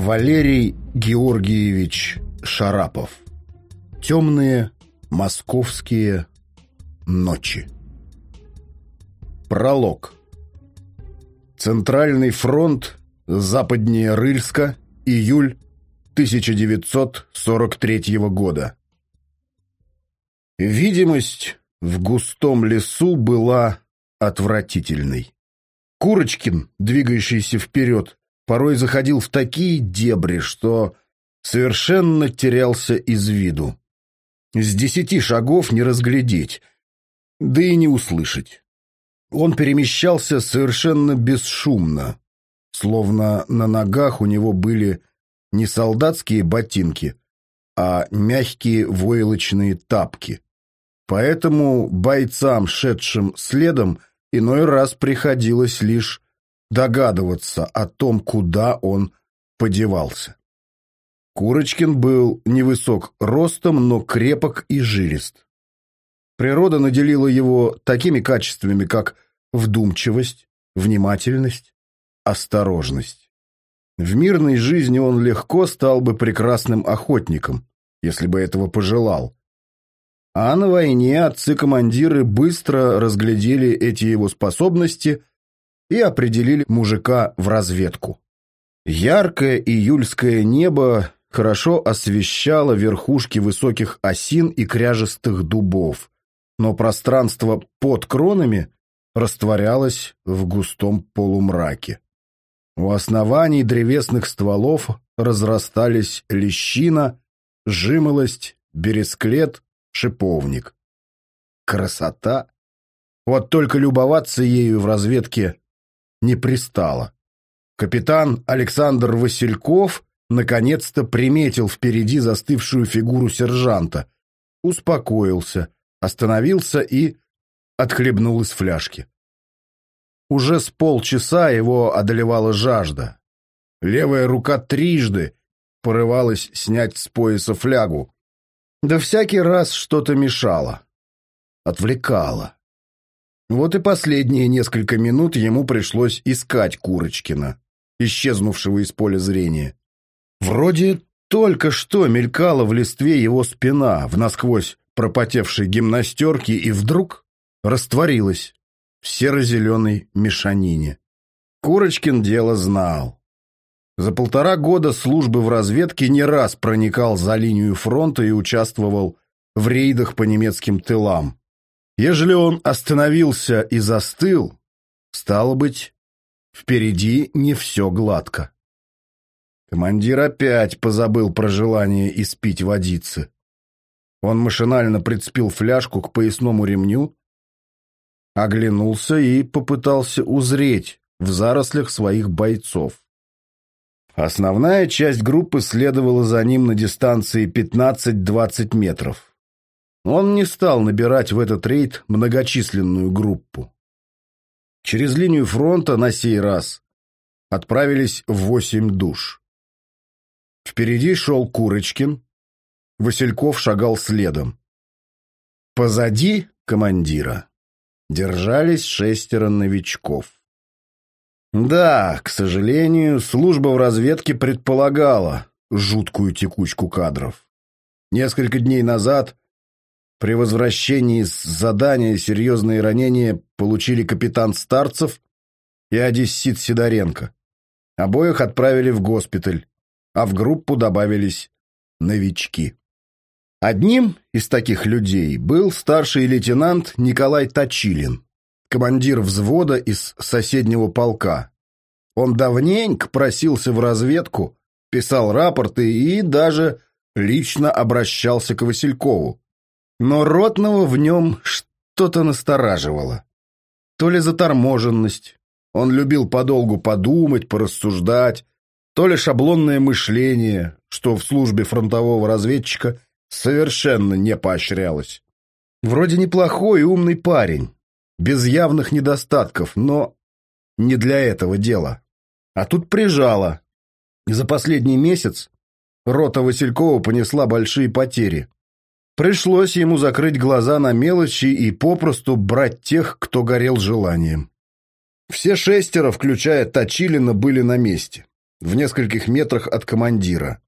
Валерий Георгиевич Шарапов. Темные московские ночи. Пролог. Центральный фронт, западнее Рыльска, июль 1943 года. Видимость в густом лесу была отвратительной. Курочкин, двигающийся вперед, порой заходил в такие дебри, что совершенно терялся из виду. С десяти шагов не разглядеть, да и не услышать. Он перемещался совершенно бесшумно, словно на ногах у него были не солдатские ботинки, а мягкие войлочные тапки. Поэтому бойцам, шедшим следом, иной раз приходилось лишь догадываться о том, куда он подевался. Курочкин был невысок ростом, но крепок и жилист. Природа наделила его такими качествами, как вдумчивость, внимательность, осторожность. В мирной жизни он легко стал бы прекрасным охотником, если бы этого пожелал. А на войне отцы-командиры быстро разглядели эти его способности и определили мужика в разведку. Яркое июльское небо хорошо освещало верхушки высоких осин и кряжестых дубов, но пространство под кронами растворялось в густом полумраке. У оснований древесных стволов разрастались лещина, жимолость, бересклет, шиповник. Красота! Вот только любоваться ею в разведке не пристало. Капитан Александр Васильков наконец-то приметил впереди застывшую фигуру сержанта, успокоился, остановился и отхлебнул из фляжки. Уже с полчаса его одолевала жажда. Левая рука трижды порывалась снять с пояса флягу. Да всякий раз что-то мешало, отвлекало. Вот и последние несколько минут ему пришлось искать Курочкина, исчезнувшего из поля зрения. Вроде только что мелькала в листве его спина в насквозь пропотевшей гимнастерке и вдруг растворилась в серо-зеленой мешанине. Курочкин дело знал. За полтора года службы в разведке не раз проникал за линию фронта и участвовал в рейдах по немецким тылам. Ежели он остановился и застыл, стало быть, впереди не все гладко. Командир опять позабыл про желание испить водицы. Он машинально прицепил фляжку к поясному ремню, оглянулся и попытался узреть в зарослях своих бойцов. Основная часть группы следовала за ним на дистанции 15-20 метров. Он не стал набирать в этот рейд многочисленную группу. Через линию фронта на сей раз отправились восемь душ. Впереди шел Курочкин, Васильков шагал следом. Позади командира держались шестеро новичков. Да, к сожалению, служба в разведке предполагала жуткую текучку кадров. Несколько дней назад при возвращении с задания серьезные ранения получили капитан Старцев и одессит Сидоренко. Обоих отправили в госпиталь, а в группу добавились новички. Одним из таких людей был старший лейтенант Николай Точилин, командир взвода из соседнего полка. Он давненько просился в разведку, писал рапорты и даже лично обращался к Василькову. Но ротного в нем что-то настораживало. То ли заторможенность, он любил подолгу подумать, порассуждать, то ли шаблонное мышление, что в службе фронтового разведчика совершенно не поощрялось. Вроде неплохой и умный парень, без явных недостатков, но не для этого дела. А тут прижало. За последний месяц рота Василькова понесла большие потери. Пришлось ему закрыть глаза на мелочи и попросту брать тех, кто горел желанием. Все шестеро, включая Точилина, были на месте. в нескольких метрах от командира.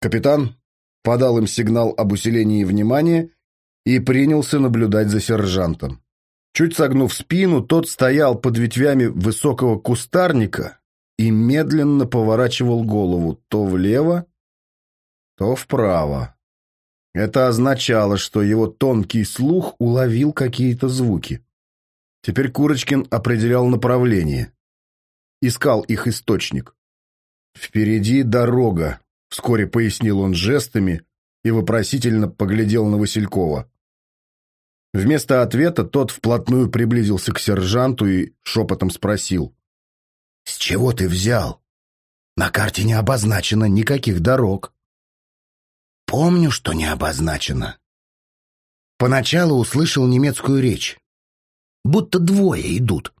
Капитан подал им сигнал об усилении внимания и принялся наблюдать за сержантом. Чуть согнув спину, тот стоял под ветвями высокого кустарника и медленно поворачивал голову то влево, то вправо. Это означало, что его тонкий слух уловил какие-то звуки. Теперь Курочкин определял направление. Искал их источник. «Впереди дорога», — вскоре пояснил он жестами и вопросительно поглядел на Василькова. Вместо ответа тот вплотную приблизился к сержанту и шепотом спросил. «С чего ты взял? На карте не обозначено никаких дорог». «Помню, что не обозначено». Поначалу услышал немецкую речь. Будто двое идут.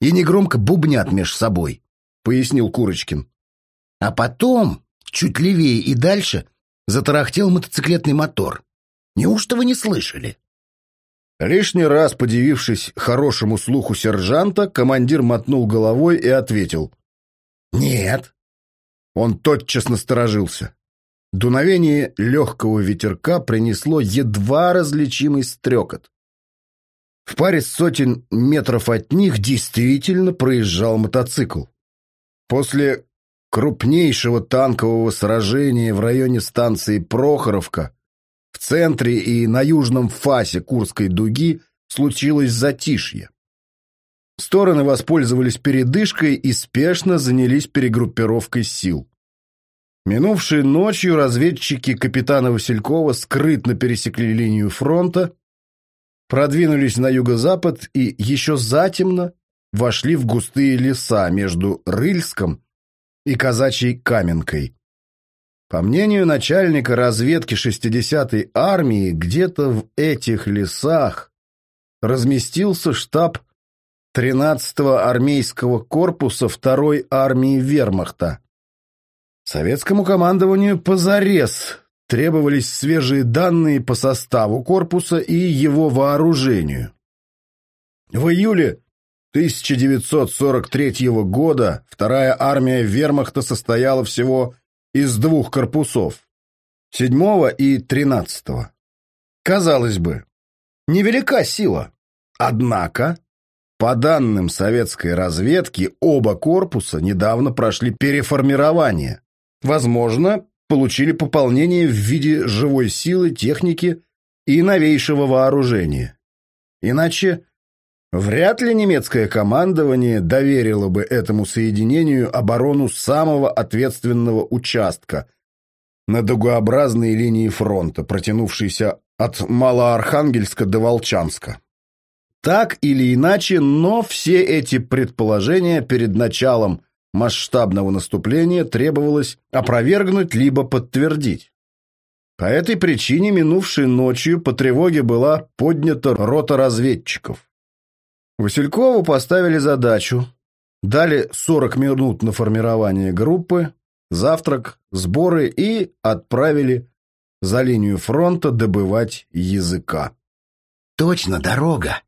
И негромко бубнят меж собой, — пояснил Курочкин. А потом, чуть левее и дальше, затарахтел мотоциклетный мотор. Неужто вы не слышали? Лишний раз подивившись хорошему слуху сержанта, командир мотнул головой и ответил. «Нет». Он тотчас насторожился. Дуновение легкого ветерка принесло едва различимый стрекот. В паре сотен метров от них действительно проезжал мотоцикл. После крупнейшего танкового сражения в районе станции Прохоровка в центре и на южном фасе Курской дуги случилось затишье. Стороны воспользовались передышкой и спешно занялись перегруппировкой сил. Минувшей ночью разведчики капитана Василькова скрытно пересекли линию фронта, продвинулись на юго-запад и еще затемно вошли в густые леса между Рыльском и Казачьей Каменкой. По мнению начальника разведки 60-й армии, где-то в этих лесах разместился штаб 13-го армейского корпуса 2-й армии вермахта. Советскому командованию позарез требовались свежие данные по составу корпуса и его вооружению. В июле 1943 года вторая армия вермахта состояла всего из двух корпусов – седьмого и тринадцатого. Казалось бы, невелика сила. Однако, по данным советской разведки, оба корпуса недавно прошли переформирование. Возможно, получили пополнение в виде живой силы, техники и новейшего вооружения. Иначе Вряд ли немецкое командование доверило бы этому соединению оборону самого ответственного участка на дугообразной линии фронта, протянувшейся от Малоархангельска до Волчанска. Так или иначе, но все эти предположения перед началом масштабного наступления требовалось опровергнуть либо подтвердить. По этой причине минувшей ночью по тревоге была поднята рота разведчиков. Василькову поставили задачу, дали 40 минут на формирование группы, завтрак, сборы и отправили за линию фронта добывать языка. «Точно, дорога!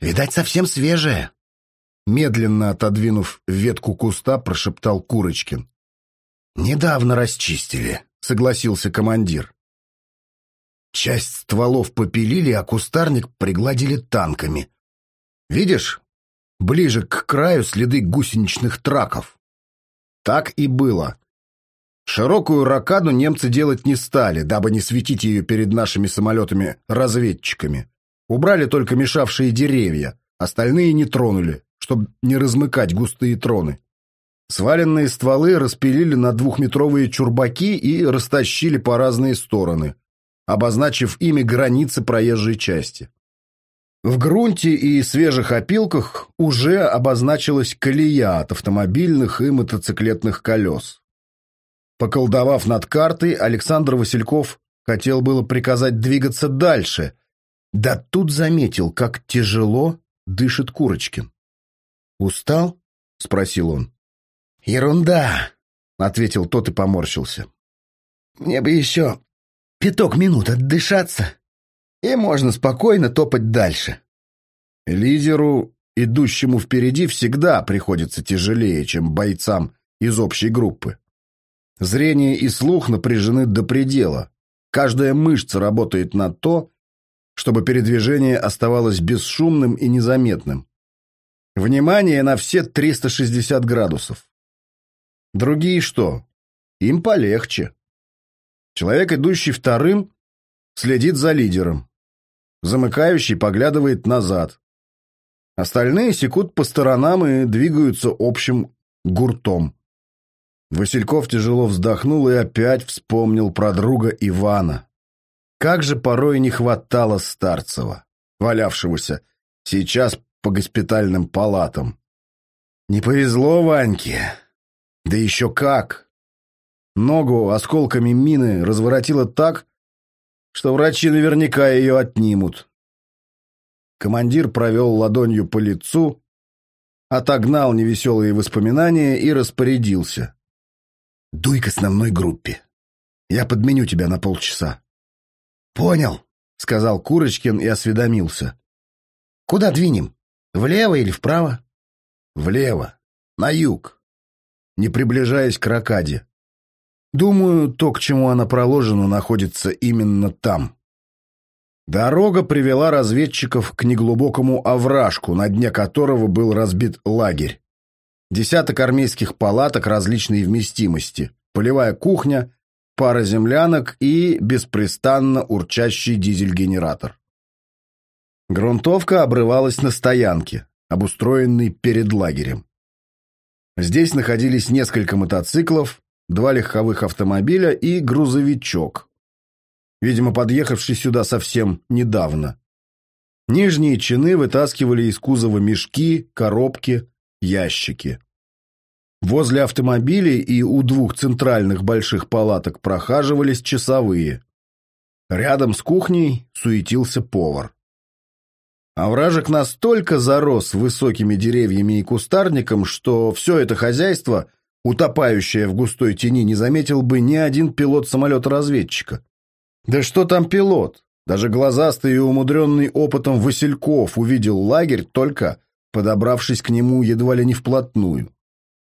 Видать, совсем свежая!» Медленно отодвинув ветку куста, прошептал Курочкин. «Недавно расчистили», — согласился командир. Часть стволов попилили, а кустарник пригладили танками. Видишь, ближе к краю следы гусеничных траков. Так и было. Широкую ракаду немцы делать не стали, дабы не светить ее перед нашими самолетами-разведчиками. Убрали только мешавшие деревья, остальные не тронули, чтобы не размыкать густые троны. Сваленные стволы распилили на двухметровые чурбаки и растащили по разные стороны, обозначив ими границы проезжей части. В грунте и свежих опилках уже обозначилась колея от автомобильных и мотоциклетных колес. Поколдовав над картой, Александр Васильков хотел было приказать двигаться дальше, да тут заметил, как тяжело дышит Курочкин. «Устал?» — спросил он. «Ерунда!» — ответил тот и поморщился. «Мне бы еще пяток минут отдышаться и можно спокойно топать дальше. Лидеру, идущему впереди, всегда приходится тяжелее, чем бойцам, из общей группы. Зрение и слух напряжены до предела. Каждая мышца работает на то, чтобы передвижение оставалось бесшумным и незаметным. Внимание на все 360 градусов. Другие что? Им полегче. Человек, идущий вторым, следит за лидером. Замыкающий поглядывает назад. Остальные секут по сторонам и двигаются общим гуртом. Васильков тяжело вздохнул и опять вспомнил про друга Ивана. Как же порой не хватало Старцева, валявшегося сейчас по госпитальным палатам. Не повезло Ваньке. Да еще как! Ногу осколками мины разворотило так, что врачи наверняка ее отнимут. Командир провел ладонью по лицу, отогнал невеселые воспоминания и распорядился. «Дуй к основной группе. Я подменю тебя на полчаса». «Понял», — сказал Курочкин и осведомился. «Куда двинем? Влево или вправо?» «Влево. На юг. Не приближаясь к Ракаде. Думаю, то, к чему она проложена, находится именно там». Дорога привела разведчиков к неглубокому овражку, на дне которого был разбит лагерь. Десяток армейских палаток различной вместимости, полевая кухня, пара землянок и беспрестанно урчащий дизель-генератор. Грунтовка обрывалась на стоянке, обустроенной перед лагерем. Здесь находились несколько мотоциклов, два легковых автомобиля и грузовичок, видимо, подъехавший сюда совсем недавно. Нижние чины вытаскивали из кузова мешки, коробки, ящики. Возле автомобилей и у двух центральных больших палаток прохаживались часовые. Рядом с кухней суетился повар. Овражек настолько зарос высокими деревьями и кустарником, что все это хозяйство, утопающее в густой тени, не заметил бы ни один пилот самолета-разведчика. Да что там пилот? Даже глазастый и умудренный опытом Васильков увидел лагерь только, подобравшись к нему едва ли не вплотную.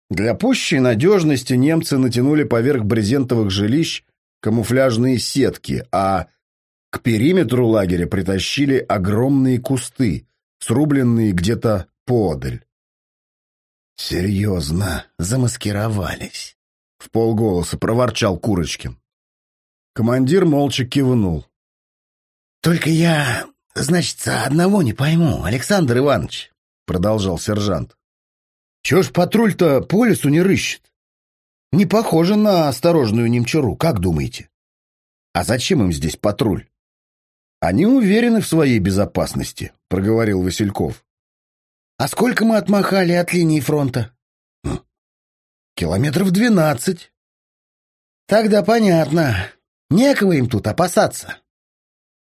Для пущей надежности немцы натянули поверх брезентовых жилищ камуфляжные сетки, а к периметру лагеря притащили огромные кусты, срубленные где-то подаль. «Серьезно, замаскировались», — в полголоса проворчал Курочкин. Командир молча кивнул. «Только я, значит, одного не пойму, Александр Иванович», — продолжал сержант. Чего ж патруль-то по лесу не рыщет? Не похоже на осторожную немчуру, как думаете? А зачем им здесь патруль? Они уверены в своей безопасности, проговорил Васильков. А сколько мы отмахали от линии фронта? Хм. Километров двенадцать. Тогда понятно. Некого им тут опасаться.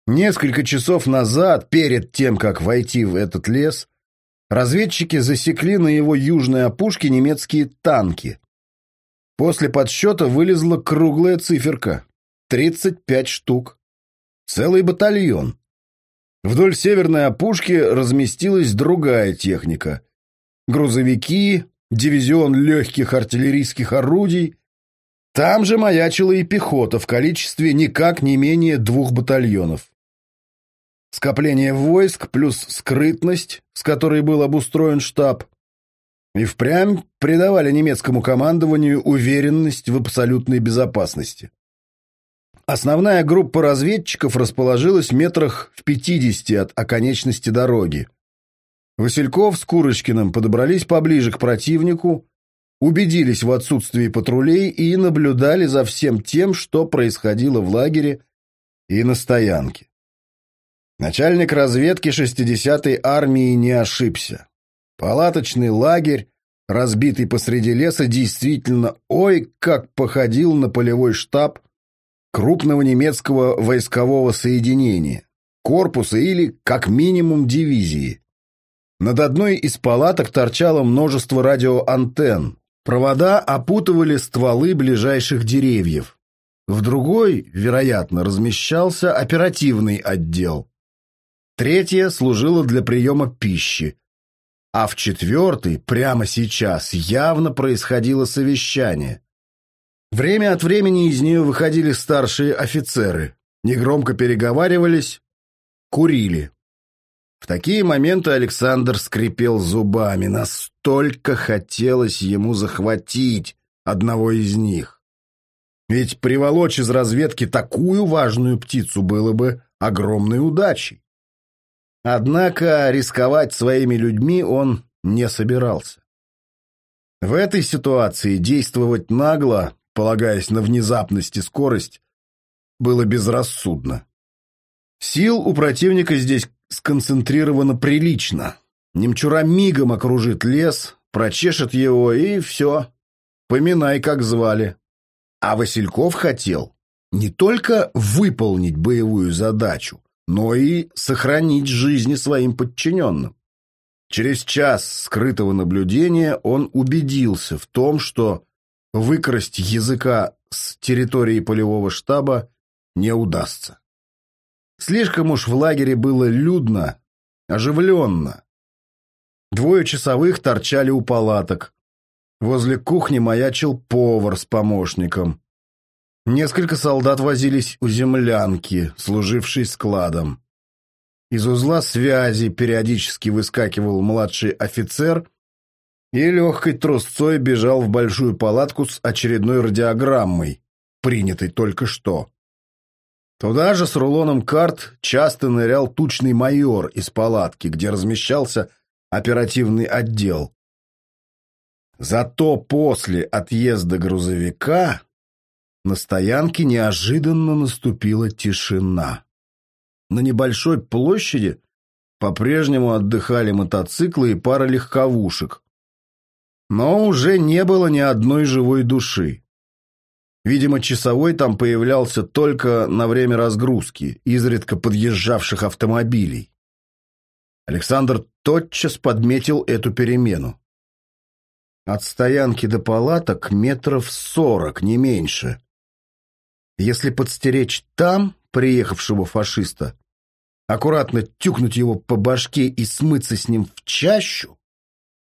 Несколько часов назад, перед тем, как войти в этот лес, разведчики засекли на его южной опушке немецкие танки. После подсчета вылезла круглая циферка — 35 штук. Целый батальон. Вдоль северной опушки разместилась другая техника. Грузовики, дивизион легких артиллерийских орудий. Там же маячила и пехота в количестве никак не менее двух батальонов. Скопление войск плюс скрытность, с которой был обустроен штаб, и впрямь придавали немецкому командованию уверенность в абсолютной безопасности. Основная группа разведчиков расположилась в метрах в 50 от оконечности дороги. Васильков с Курочкиным подобрались поближе к противнику, убедились в отсутствии патрулей и наблюдали за всем тем, что происходило в лагере и на стоянке. Начальник разведки 60-й армии не ошибся. Палаточный лагерь, разбитый посреди леса, действительно ой как походил на полевой штаб крупного немецкого войскового соединения, корпуса или, как минимум, дивизии. Над одной из палаток торчало множество радиоантенн. Провода опутывали стволы ближайших деревьев. В другой, вероятно, размещался оперативный отдел. Третья служила для приема пищи. а в четвертый, прямо сейчас, явно происходило совещание. Время от времени из нее выходили старшие офицеры, негромко переговаривались, курили. В такие моменты Александр скрипел зубами, настолько хотелось ему захватить одного из них. Ведь приволочь из разведки такую важную птицу было бы огромной удачей. Однако рисковать своими людьми он не собирался. В этой ситуации действовать нагло, полагаясь на внезапность и скорость, было безрассудно. Сил у противника здесь сконцентрировано прилично. Немчура мигом окружит лес, прочешет его, и все. Поминай, как звали. А Васильков хотел не только выполнить боевую задачу, но и сохранить жизни своим подчиненным. Через час скрытого наблюдения он убедился в том, что выкрасть языка с территории полевого штаба не удастся. Слишком уж в лагере было людно, оживленно. Двое часовых торчали у палаток. Возле кухни маячил повар с помощником. Несколько солдат возились у землянки, служившей складом. Из узла связи периодически выскакивал младший офицер и легкой трусцой бежал в большую палатку с очередной радиограммой, принятой только что. Туда же с рулоном карт часто нырял тучный майор из палатки, где размещался оперативный отдел. Зато после отъезда грузовика на стоянке неожиданно наступила тишина. На небольшой площади по-прежнему отдыхали мотоциклы и пара легковушек. Но уже не было ни одной живой души. Видимо, часовой там появлялся только на время разгрузки, изредка подъезжавших автомобилей. Александр тотчас подметил эту перемену. От стоянки до палаток метров сорок, не меньше. Если подстеречь там приехавшего фашиста, аккуратно тюкнуть его по башке и смыться с ним в чащу,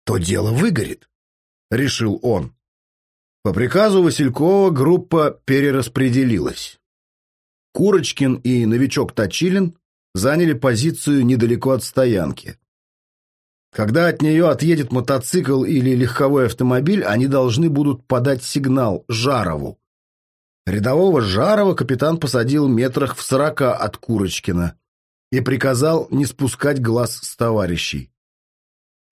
то дело выгорит, — решил он. По приказу Василькова группа перераспределилась. Курочкин и новичок Точилин заняли позицию недалеко от стоянки. Когда от нее отъедет мотоцикл или легковой автомобиль, они должны будут подать сигнал Жарову. Рядового Жарова капитан посадил метрах в сорока от Курочкина и приказал не спускать глаз с товарищей.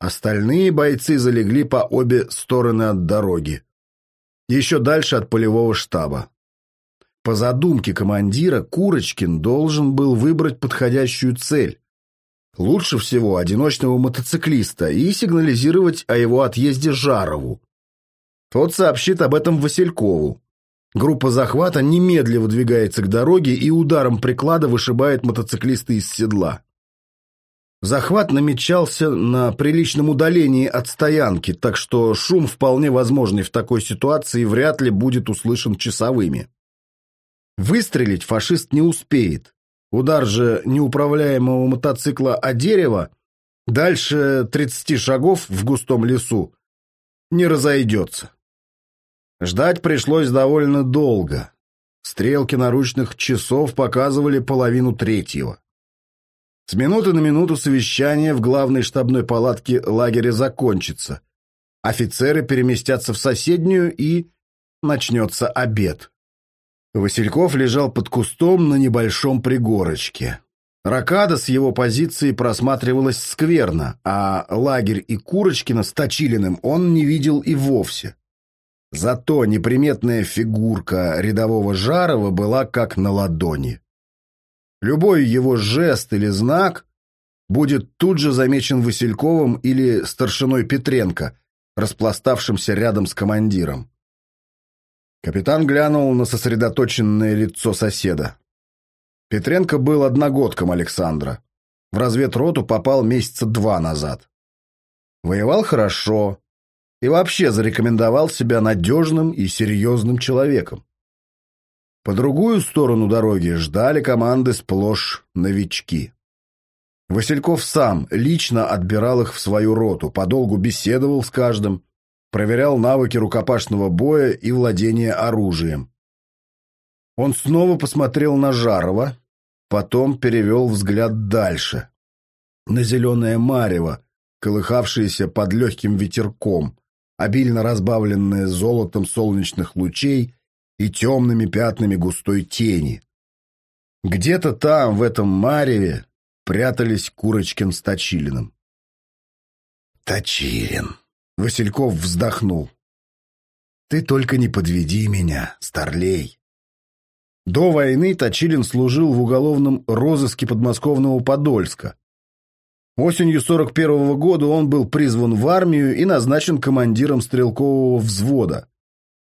Остальные бойцы залегли по обе стороны от дороги еще дальше от полевого штаба. По задумке командира, Курочкин должен был выбрать подходящую цель. Лучше всего одиночного мотоциклиста и сигнализировать о его отъезде Жарову. Тот сообщит об этом Василькову. Группа захвата немедленно выдвигается к дороге и ударом приклада вышибает мотоциклиста из седла. Захват намечался на приличном удалении от стоянки, так что шум, вполне возможный в такой ситуации, вряд ли будет услышан часовыми. Выстрелить фашист не успеет. Удар же неуправляемого мотоцикла о дерево дальше 30 шагов в густом лесу не разойдется. Ждать пришлось довольно долго. Стрелки наручных часов показывали половину третьего. С минуты на минуту совещание в главной штабной палатке лагеря закончится. Офицеры переместятся в соседнюю, и начнется обед. Васильков лежал под кустом на небольшом пригорочке. Ракада с его позиции просматривалась скверно, а лагерь и Курочкина с Точилиным он не видел и вовсе. Зато неприметная фигурка рядового Жарова была как на ладони. Любой его жест или знак будет тут же замечен Васильковым или старшиной Петренко, распластавшимся рядом с командиром. Капитан глянул на сосредоточенное лицо соседа. Петренко был одногодком Александра. В разведроту попал месяца два назад. Воевал хорошо и вообще зарекомендовал себя надежным и серьезным человеком. По другую сторону дороги ждали команды сплошь новички. Васильков сам лично отбирал их в свою роту, подолгу беседовал с каждым, проверял навыки рукопашного боя и владения оружием. Он снова посмотрел на Жарова, потом перевел взгляд дальше, на зеленое марево, колыхавшееся под легким ветерком, обильно разбавленное золотом солнечных лучей и темными пятнами густой тени. Где-то там, в этом мареве, прятались Курочкин с Точилиным. «Точилин!» — Васильков вздохнул. «Ты только не подведи меня, старлей!» До войны Точилин служил в уголовном розыске подмосковного Подольска. Осенью 41 -го года он был призван в армию и назначен командиром стрелкового взвода.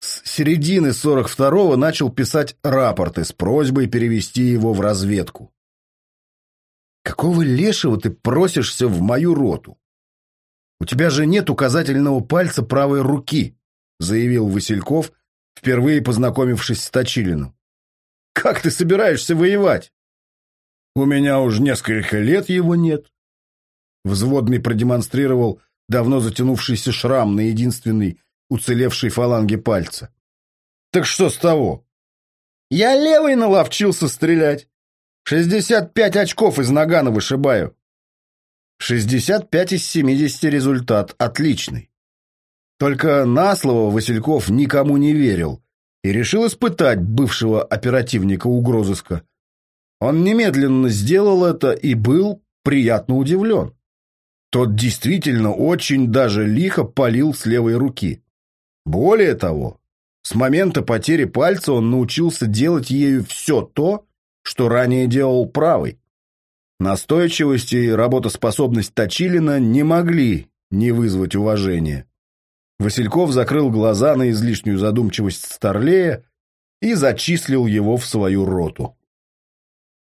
С середины 42-го начал писать рапорты с просьбой перевести его в разведку. «Какого лешего ты просишься в мою роту? У тебя же нет указательного пальца правой руки», заявил Васильков, впервые познакомившись с Точилиным. «Как ты собираешься воевать?» «У меня уже несколько лет его нет». Взводный продемонстрировал давно затянувшийся шрам на единственной уцелевшей фаланге пальца. «Так что с того?» «Я левой наловчился стрелять. Шестьдесят пять очков из нагана вышибаю». «Шестьдесят пять из семидесяти результат отличный». Только на слово Васильков никому не верил и решил испытать бывшего оперативника угрозыска. Он немедленно сделал это и был приятно удивлен. Тот действительно очень даже лихо палил с левой руки. Более того, с момента потери пальца он научился делать ею все то, что ранее делал правой. Настойчивость и работоспособность Точилина не могли не вызвать уважения. Васильков закрыл глаза на излишнюю задумчивость Старлея и зачислил его в свою роту.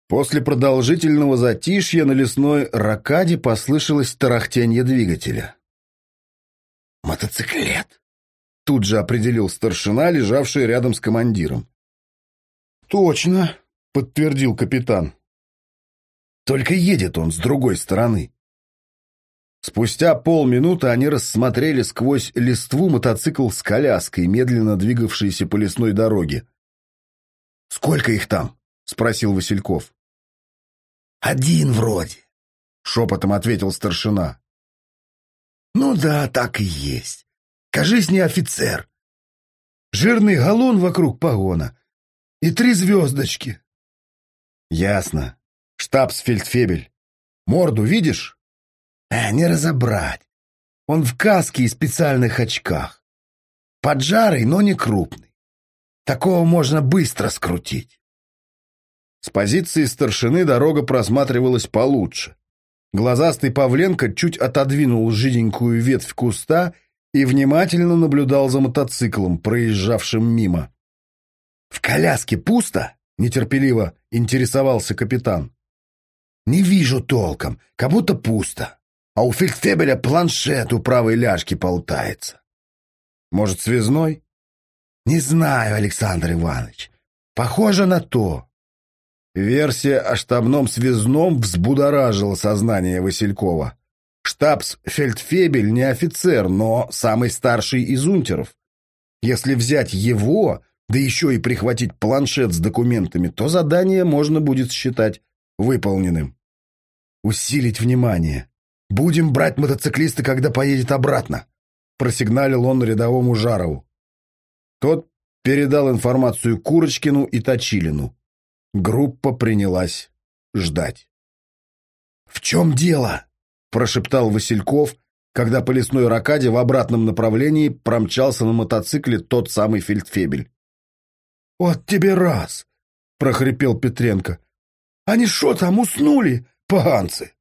После продолжительного затишья на лесной ракаде послышалось тарахтенье двигателя. «Мотоциклет!» Тут же определил старшина, лежавший рядом с командиром. «Точно», — подтвердил капитан. «Только едет он с другой стороны». Спустя полминуты они рассмотрели сквозь листву мотоцикл с коляской, медленно двигавшийся по лесной дороге. «Сколько их там?» — спросил Васильков. «Один вроде», — шепотом ответил старшина. «Ну да, так и есть. Кажись, не офицер. Жирный галун вокруг погона и три звездочки. Ясно. Штабсфельдфебель. Морду видишь? Э, не разобрать. Он в каске и специальных очках. Поджарый, но не крупный. Такого можно быстро скрутить. С позиции старшины дорога просматривалась получше. Глазастый Павленко чуть отодвинул жиденькую ветвь куста и внимательно наблюдал за мотоциклом, проезжавшим мимо. «В коляске пусто?» — нетерпеливо интересовался капитан. «Не вижу толком, как будто пусто. А у фельдфебеля планшет у правой ляжки болтается». «Может, связной?» «Не знаю, Александр Иванович. Похоже на то». Версия о штабном связном взбудоражила сознание Василькова. Штабс-фельдфебель не офицер, но самый старший из унтеров. Если взять его, да еще и прихватить планшет с документами, то задание можно будет считать выполненным. Усилить внимание. Будем брать мотоциклиста, когда поедет обратно, просигналил он рядовому Жарову. Тот передал информацию Курочкину и Точилину. Группа принялась ждать. «В чем дело?» Прошептал Васильков, когда по лесной ракаде в обратном направлении промчался на мотоцикле тот самый фельдфебель. «Вот тебе раз!» — прохрипел Петренко. «Они что там, уснули, поганцы?»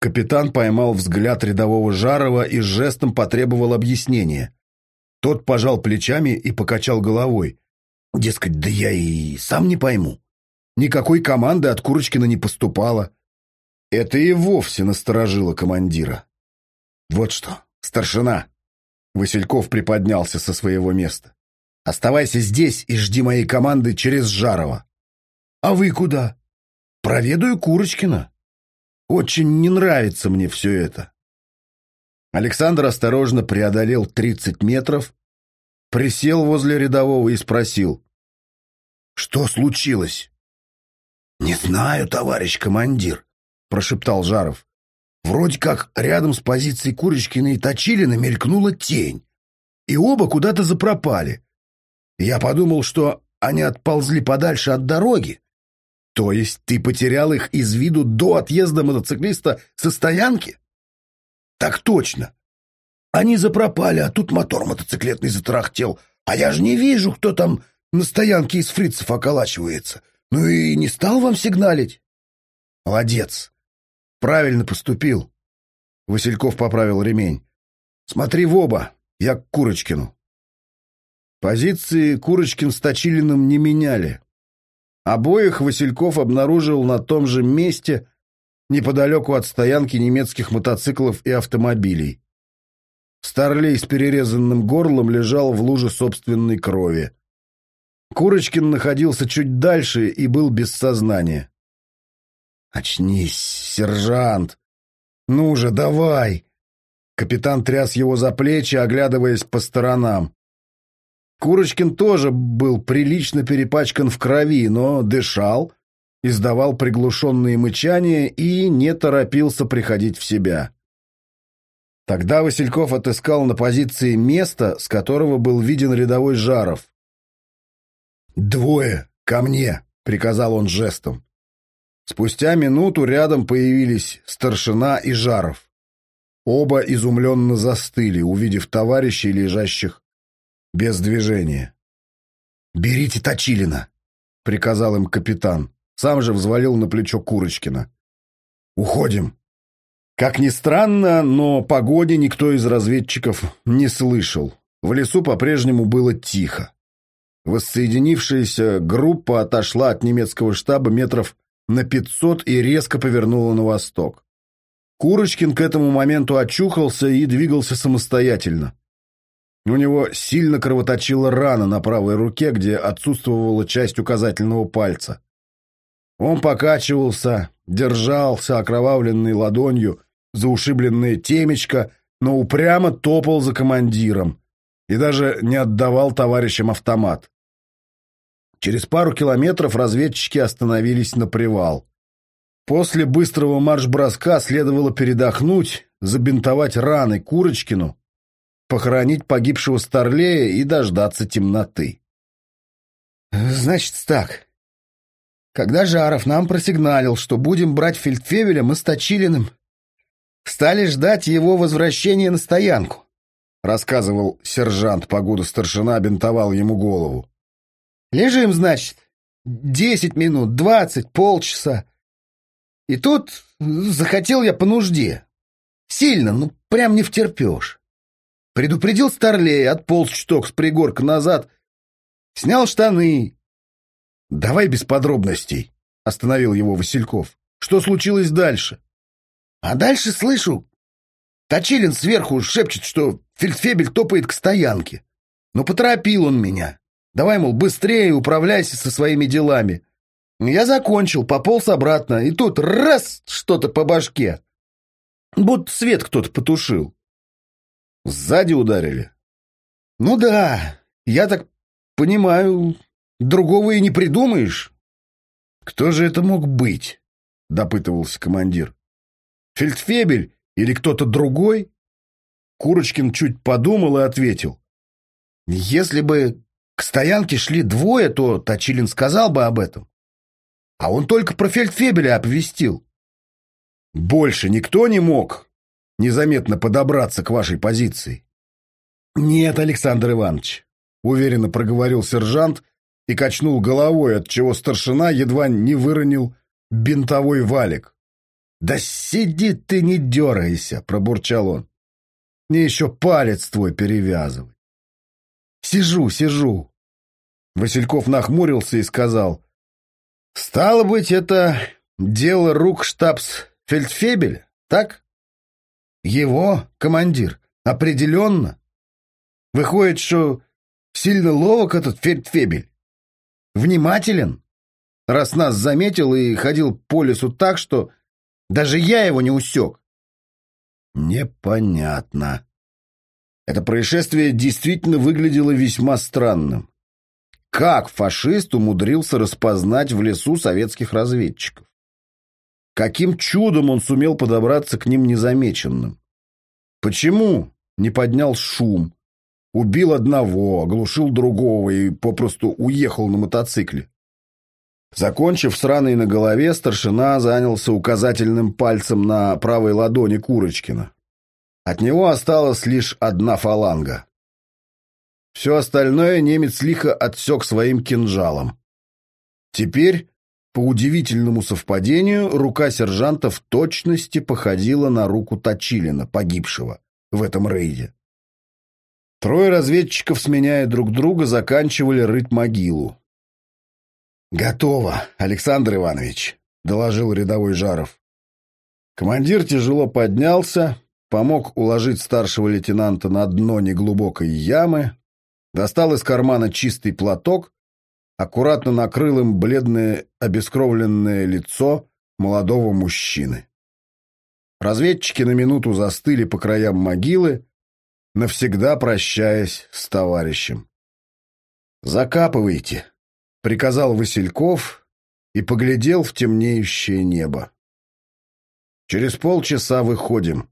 Капитан поймал взгляд рядового Жарова и жестом потребовал объяснения. Тот пожал плечами и покачал головой. Дескать, да я и сам не пойму. Никакой команды от Курочкина не поступало. Это и вовсе насторожило командира. «Вот что, старшина!» Васильков приподнялся со своего места. «Оставайся здесь и жди моей команды через Жарова». «А вы куда?» «Проведаю Курочкина». Очень не нравится мне все это. Александр осторожно преодолел 30 метров, присел возле рядового и спросил. «Что случилось?» «Не знаю, товарищ командир», — прошептал Жаров. «Вроде как рядом с позицией Курочкина и Точилина мелькнула тень, и оба куда-то запропали. Я подумал, что они отползли подальше от дороги. То есть ты потерял их из виду до отъезда мотоциклиста со стоянки? Так точно. Они запропали, а тут мотор мотоциклетный затрахтел. А я же не вижу, кто там на стоянке из фрицев околачивается. Ну и не стал вам сигналить. Молодец. Правильно поступил. Васильков поправил ремень. Смотри в оба, я к Курочкину. Позиции Курочкин с Точилиным не меняли. Обоих Васильков обнаружил на том же месте, неподалеку от стоянки немецких мотоциклов и автомобилей. Старлей с перерезанным горлом лежал в луже собственной крови. Курочкин находился чуть дальше и был без сознания. «Очнись, сержант! Ну же, давай!» Капитан тряс его за плечи, оглядываясь по сторонам. Курочкин тоже был прилично перепачкан в крови, но дышал, издавал приглушенные мычания и не торопился приходить в себя. Тогда Васильков отыскал на позиции место, с которого был виден рядовой Жаров. «Двое! Ко мне!» — приказал он жестом. Спустя минуту рядом появились старшина и Жаров. Оба изумленно застыли, увидев товарищей, лежащих без движения. «Берите Точилина!» — приказал им капитан. Сам же взвалил на плечо Курочкина. «Уходим!» Как ни странно, но погоди никто из разведчиков не слышал. В лесу по-прежнему было тихо. Воссоединившаяся группа отошла от немецкого штаба метров на пятьсот и резко повернула на восток. Курочкин к этому моменту очухался и двигался самостоятельно. У него сильно кровоточила рана на правой руке, где отсутствовала часть указательного пальца. Он покачивался, держался окровавленной ладонью за ушибленное темечко, но упрямо топал за командиром и даже не отдавал товарищам автомат. Через пару километров разведчики остановились на привал. После быстрого марш-броска следовало передохнуть, забинтовать раны Курочкину, похоронить погибшего Старлея и дождаться темноты. «Значит так. Когда Жаров нам просигналил, что будем брать Фельдфебеля, мы с Точилиным стали ждать его возвращения на стоянку», рассказывал сержант, погоду старшина бинтовал ему голову. «Лежим, значит, десять минут, двадцать, полчаса. И тут захотел я по нужде. Сильно, ну прям не втерпешь. Предупредил Старлей, отполз чуток с пригорка назад, снял штаны. — Давай без подробностей, — остановил его Васильков. — Что случилось дальше? — А дальше слышу, Точилин сверху шепчет, что фельдфебель топает к стоянке. Но поторопил он меня. Давай, мол, быстрее управляйся со своими делами. Я закончил, пополз обратно, и тут раз что-то по башке. Будто свет кто-то потушил. Сзади ударили? Ну да, я так понимаю, другого и не придумаешь. Кто же это мог быть? Допытывался командир. Фельдфебель или кто-то другой? Курочкин чуть подумал и ответил. Если бы к стоянке шли двое, то Точилин сказал бы об этом. А он только про фельдфебеля оповестил. Больше никто не мог незаметно подобраться к вашей позиции? Нет, Александр Иванович, уверенно проговорил сержант и качнул головой, от чего старшина едва не выронил бинтовой валик. «Да сиди ты, не дергайся!» — пробурчал он. «Мне еще палец твой перевязывать». «Сижу, сижу!» Васильков нахмурился и сказал. «Стало быть, это дело рук штабс Фельдфебеля, так?» Его, командир, определенно. Выходит, что сильно ловок этот фельдфебель. Внимателен, раз нас заметил и ходил по лесу так, что Даже я его не усек. Непонятно. Это происшествие действительно выглядело весьма странным. Как фашист умудрился распознать в лесу советских разведчиков? Каким чудом он сумел подобраться к ним незамеченным? Почему не поднял шум, убил одного, оглушил другого и попросту уехал на мотоцикле? Закончив с раной на голове, старшина занялся указательным пальцем на правой ладони Курочкина. От него осталась лишь одна фаланга. Все остальное немец лихо отсек своим кинжалом. Теперь, по удивительному совпадению, рука сержанта в точности походила на руку Точилина, погибшего в этом рейде. Трое разведчиков, сменяя друг друга, заканчивали рыть могилу. «Готово, Александр Иванович», — доложил рядовой Жаров. Командир тяжело поднялся, помог уложить старшего лейтенанта на дно неглубокой ямы, достал из кармана чистый платок, аккуратно накрыл им бледное обескровленное лицо молодого мужчины. Разведчики на минуту застыли по краям могилы, навсегда прощаясь с товарищем. «Закапывайте», — приказал Васильков и поглядел в темнеющее небо. «Через полчаса выходим.